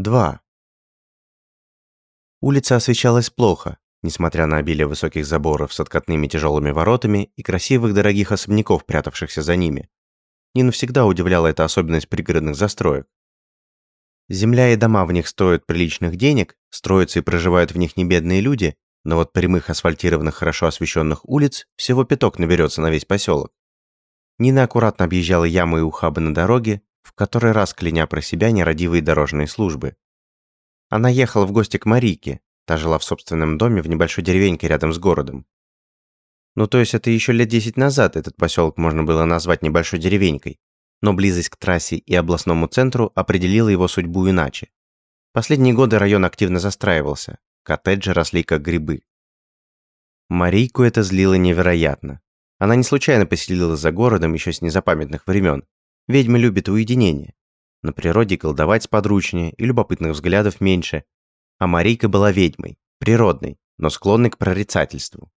2. Улица освещалась плохо, несмотря на обилие высоких заборов с откатными тяжелыми воротами и красивых дорогих особняков, прятавшихся за ними. Нину всегда удивляла эта особенность пригородных застроек. Земля и дома в них стоят приличных денег, строятся и проживают в них небедные люди, но вот прямых асфальтированных хорошо освещенных улиц всего пяток наберется на весь поселок. Нина аккуратно объезжала ямы и ухабы на дороге, в который раз кляня про себя нерадивые дорожные службы. Она ехала в гости к Марике, та жила в собственном доме в небольшой деревеньке рядом с городом. Ну то есть это еще лет 10 назад этот поселок можно было назвать небольшой деревенькой, но близость к трассе и областному центру определила его судьбу иначе. Последние годы район активно застраивался, коттеджи росли как грибы. Марийку это злило невероятно. Она не случайно поселилась за городом еще с незапамятных времен. Ведьмы любят уединение. На природе колдовать сподручнее и любопытных взглядов меньше. А Марийка была ведьмой, природной, но склонной к прорицательству.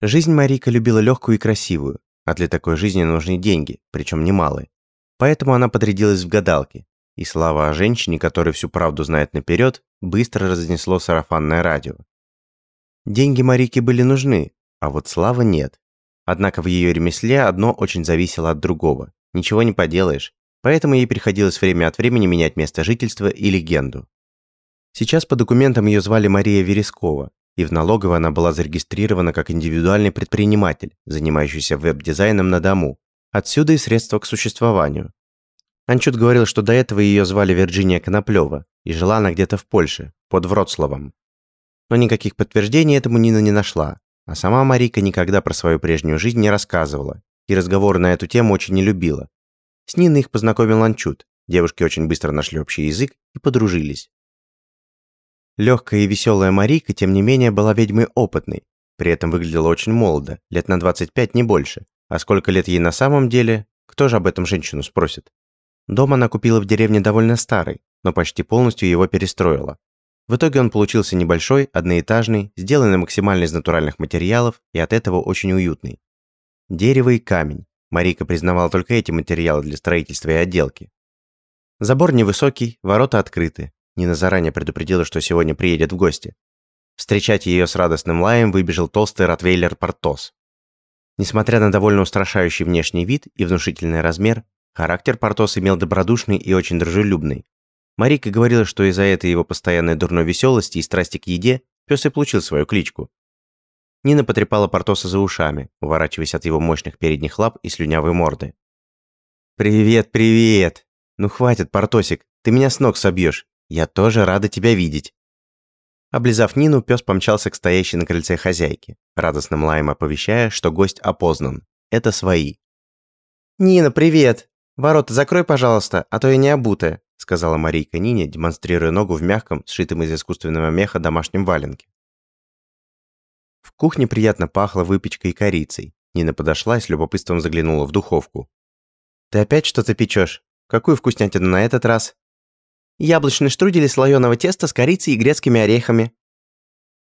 Жизнь Марийка любила легкую и красивую, а для такой жизни нужны деньги, причем немалые. Поэтому она подрядилась в гадалки, и слава о женщине, которая всю правду знает наперед, быстро разнесло сарафанное радио. Деньги Марике были нужны, а вот слава нет. Однако в ее ремесле одно очень зависело от другого. Ничего не поделаешь. Поэтому ей приходилось время от времени менять место жительства и легенду. Сейчас по документам ее звали Мария Верескова, и в налоговой она была зарегистрирована как индивидуальный предприниматель, занимающийся веб-дизайном на дому. Отсюда и средства к существованию. Анчут говорил, что до этого ее звали Вирджиния Коноплева, и жила она где-то в Польше, под Вроцлавом. Но никаких подтверждений этому Нина не нашла, а сама Марика никогда про свою прежнюю жизнь не рассказывала, и разговоры на эту тему очень не любила. С Ниной их познакомил Анчут, девушки очень быстро нашли общий язык и подружились. Легкая и веселая Марика, тем не менее, была ведьмой опытной, при этом выглядела очень молодо, лет на 25 не больше. А сколько лет ей на самом деле, кто же об этом женщину спросит? Дом она купила в деревне довольно старый, но почти полностью его перестроила. В итоге он получился небольшой, одноэтажный, сделанный максимально из натуральных материалов и от этого очень уютный. Дерево и камень. Марика признавала только эти материалы для строительства и отделки. Забор невысокий, ворота открыты, Нина заранее предупредила, что сегодня приедет в гости. Встречать ее с радостным лаем выбежал толстый ротвейлер Портос. Несмотря на довольно устрашающий внешний вид и внушительный размер, характер Портос имел добродушный и очень дружелюбный. Марика говорила, что из-за этой его постоянной дурной веселости и страсти к еде пес и получил свою кличку. Нина потрепала Портоса за ушами, уворачиваясь от его мощных передних лап и слюнявой морды. «Привет, привет! Ну хватит, Портосик, ты меня с ног собьешь. Я тоже рада тебя видеть». Облизав Нину, пес помчался к стоящей на крыльце хозяйке, радостным лаем оповещая, что гость опознан. Это свои. «Нина, привет! Ворота закрой, пожалуйста, а то я не обутая», сказала Марийка Нине, демонстрируя ногу в мягком, сшитом из искусственного меха домашнем валенке. В кухне приятно пахло выпечкой и корицей. Нина подошла и с любопытством заглянула в духовку. «Ты опять что-то печешь? Какую вкуснятину на этот раз?» Яблочный штрудель из слоеного теста с корицей и грецкими орехами».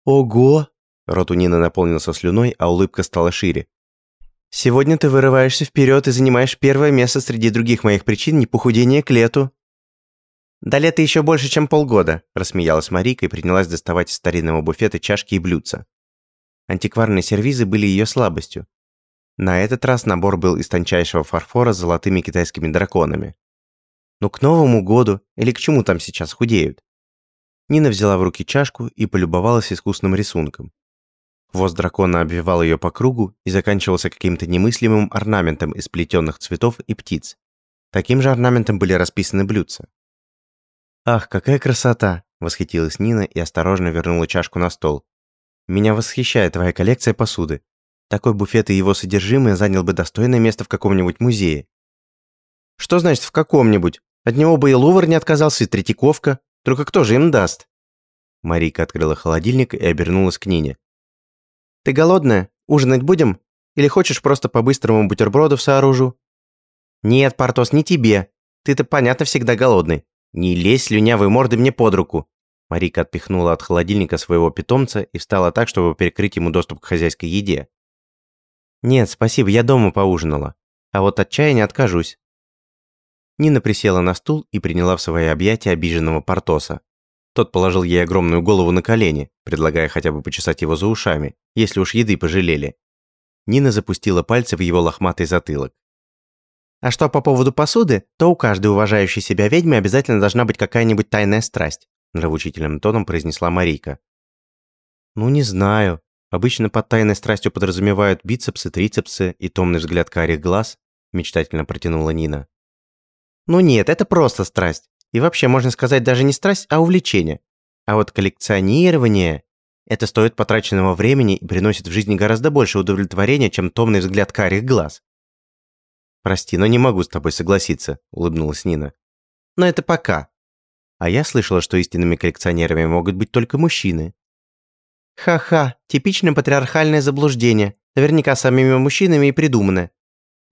«Ого!» Рот у Нины наполнился слюной, а улыбка стала шире. «Сегодня ты вырываешься вперед и занимаешь первое место среди других моих причин непохудения к лету». «До лета еще больше, чем полгода», – рассмеялась Марика и принялась доставать из старинного буфета чашки и блюдца. Антикварные сервизы были ее слабостью. На этот раз набор был из тончайшего фарфора с золотыми китайскими драконами. Ну к Новому году или к чему там сейчас худеют? Нина взяла в руки чашку и полюбовалась искусным рисунком. Хвост дракона обвивал ее по кругу и заканчивался каким-то немыслимым орнаментом из плетенных цветов и птиц. Таким же орнаментом были расписаны блюдца. «Ах, какая красота!» – восхитилась Нина и осторожно вернула чашку на стол. «Меня восхищает твоя коллекция посуды. Такой буфет и его содержимое занял бы достойное место в каком-нибудь музее». «Что значит в каком-нибудь? От него бы и Лувр не отказался, и Третьяковка. Только кто же им даст?» Марийка открыла холодильник и обернулась к Нине. «Ты голодная? Ужинать будем? Или хочешь просто по-быстрому бутербродов сооружу?» «Нет, Портос, не тебе. Ты-то, понятно, всегда голодный. Не лезь слюнявой мордой мне под руку». Марика отпихнула от холодильника своего питомца и встала так, чтобы перекрыть ему доступ к хозяйской еде. «Нет, спасибо, я дома поужинала. А вот от чая не откажусь. Нина присела на стул и приняла в свои объятия обиженного Портоса. Тот положил ей огромную голову на колени, предлагая хотя бы почесать его за ушами, если уж еды пожалели. Нина запустила пальцы в его лохматый затылок. А что по поводу посуды, то у каждой уважающей себя ведьмы обязательно должна быть какая-нибудь тайная страсть, нравоучительным тоном произнесла Марийка. Ну не знаю. Обычно под тайной страстью подразумевают бицепсы, трицепсы и томный взгляд карих глаз, мечтательно протянула Нина. Ну нет, это просто страсть. И вообще, можно сказать, даже не страсть, а увлечение. А вот коллекционирование – это стоит потраченного времени и приносит в жизни гораздо больше удовлетворения, чем томный взгляд карих глаз. «Прости, но не могу с тобой согласиться», – улыбнулась Нина. «Но это пока». А я слышала, что истинными коллекционерами могут быть только мужчины. Ха-ха, типичное патриархальное заблуждение, наверняка самими мужчинами и придуманное.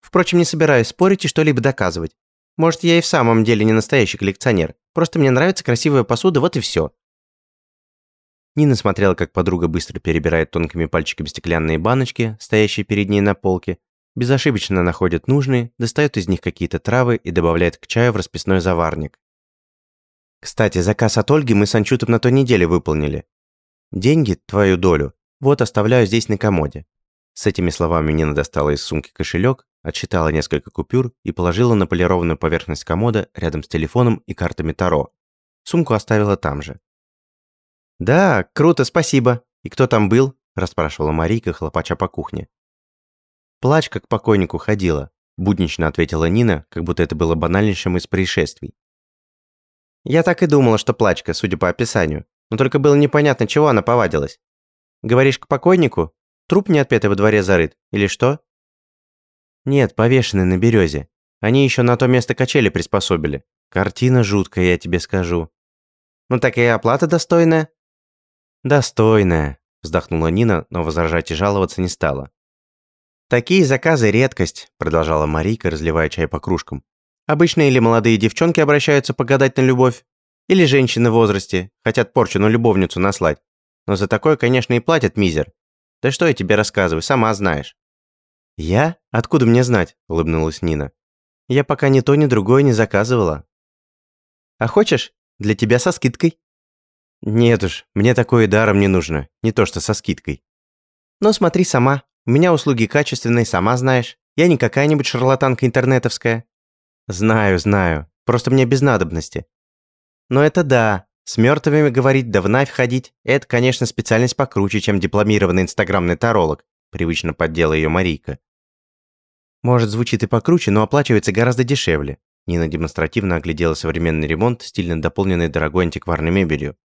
Впрочем, не собираюсь спорить и что-либо доказывать. Может, я и в самом деле не настоящий коллекционер. Просто мне нравится красивая посуда, вот и все. Нина смотрела, как подруга быстро перебирает тонкими пальчиками стеклянные баночки, стоящие перед ней на полке, безошибочно находит нужные, достает из них какие-то травы и добавляет к чаю в расписной заварник. «Кстати, заказ от Ольги мы с Анчутом на той неделе выполнили. Деньги, твою долю, вот оставляю здесь на комоде». С этими словами Нина достала из сумки кошелек, отсчитала несколько купюр и положила на полированную поверхность комода рядом с телефоном и картами Таро. Сумку оставила там же. «Да, круто, спасибо. И кто там был?» – расспрашивала Марийка, хлопача по кухне. «Плачь, как покойнику ходила», – буднично ответила Нина, как будто это было банальнейшим из происшествий. «Я так и думала, что плачка, судя по описанию. Но только было непонятно, чего она повадилась. Говоришь, к покойнику? Труп не отпетый во дворе зарыт? Или что?» Нет, повешены на березе. Они еще на то место качели приспособили. Картина жуткая, я тебе скажу. Ну так и оплата достойная. Достойная, вздохнула Нина, но возражать и жаловаться не стала. Такие заказы редкость, продолжала Марийка, разливая чай по кружкам. Обычно или молодые девчонки обращаются погадать на любовь, или женщины в возрасте хотят порчу любовницу наслать. Но за такое, конечно, и платят мизер. Да что я тебе рассказываю, сама знаешь. «Я? Откуда мне знать?» – улыбнулась Нина. «Я пока ни то, ни другое не заказывала». «А хочешь? Для тебя со скидкой». «Нет уж, мне такое даром не нужно, не то что со скидкой». «Ну смотри сама, у меня услуги качественные, сама знаешь. Я не какая-нибудь шарлатанка интернетовская». «Знаю, знаю, просто мне без надобности». «Но это да, с мертвыми говорить да вновь ходить – это, конечно, специальность покруче, чем дипломированный инстаграмный таролог», привычно поддела ее Марийка. Может, звучит и покруче, но оплачивается гораздо дешевле. Нина демонстративно оглядела современный ремонт, стильно дополненный дорогой антикварной мебелью.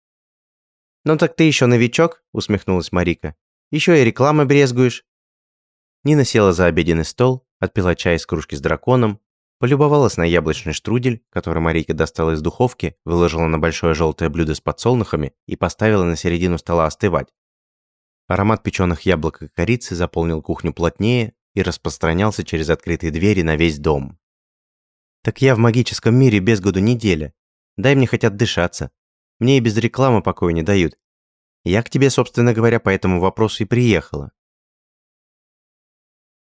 «Ну так ты еще новичок?» – усмехнулась Марика. «Еще и рекламой брезгуешь». Нина села за обеденный стол, отпила чай из кружки с драконом, полюбовалась на яблочный штрудель, который Марийка достала из духовки, выложила на большое желтое блюдо с подсолнухами и поставила на середину стола остывать. Аромат печеных яблок и корицы заполнил кухню плотнее, и распространялся через открытые двери на весь дом. «Так я в магическом мире без году неделя. Дай мне хоть отдышаться. Мне и без рекламы покоя не дают. Я к тебе, собственно говоря, по этому вопросу и приехала».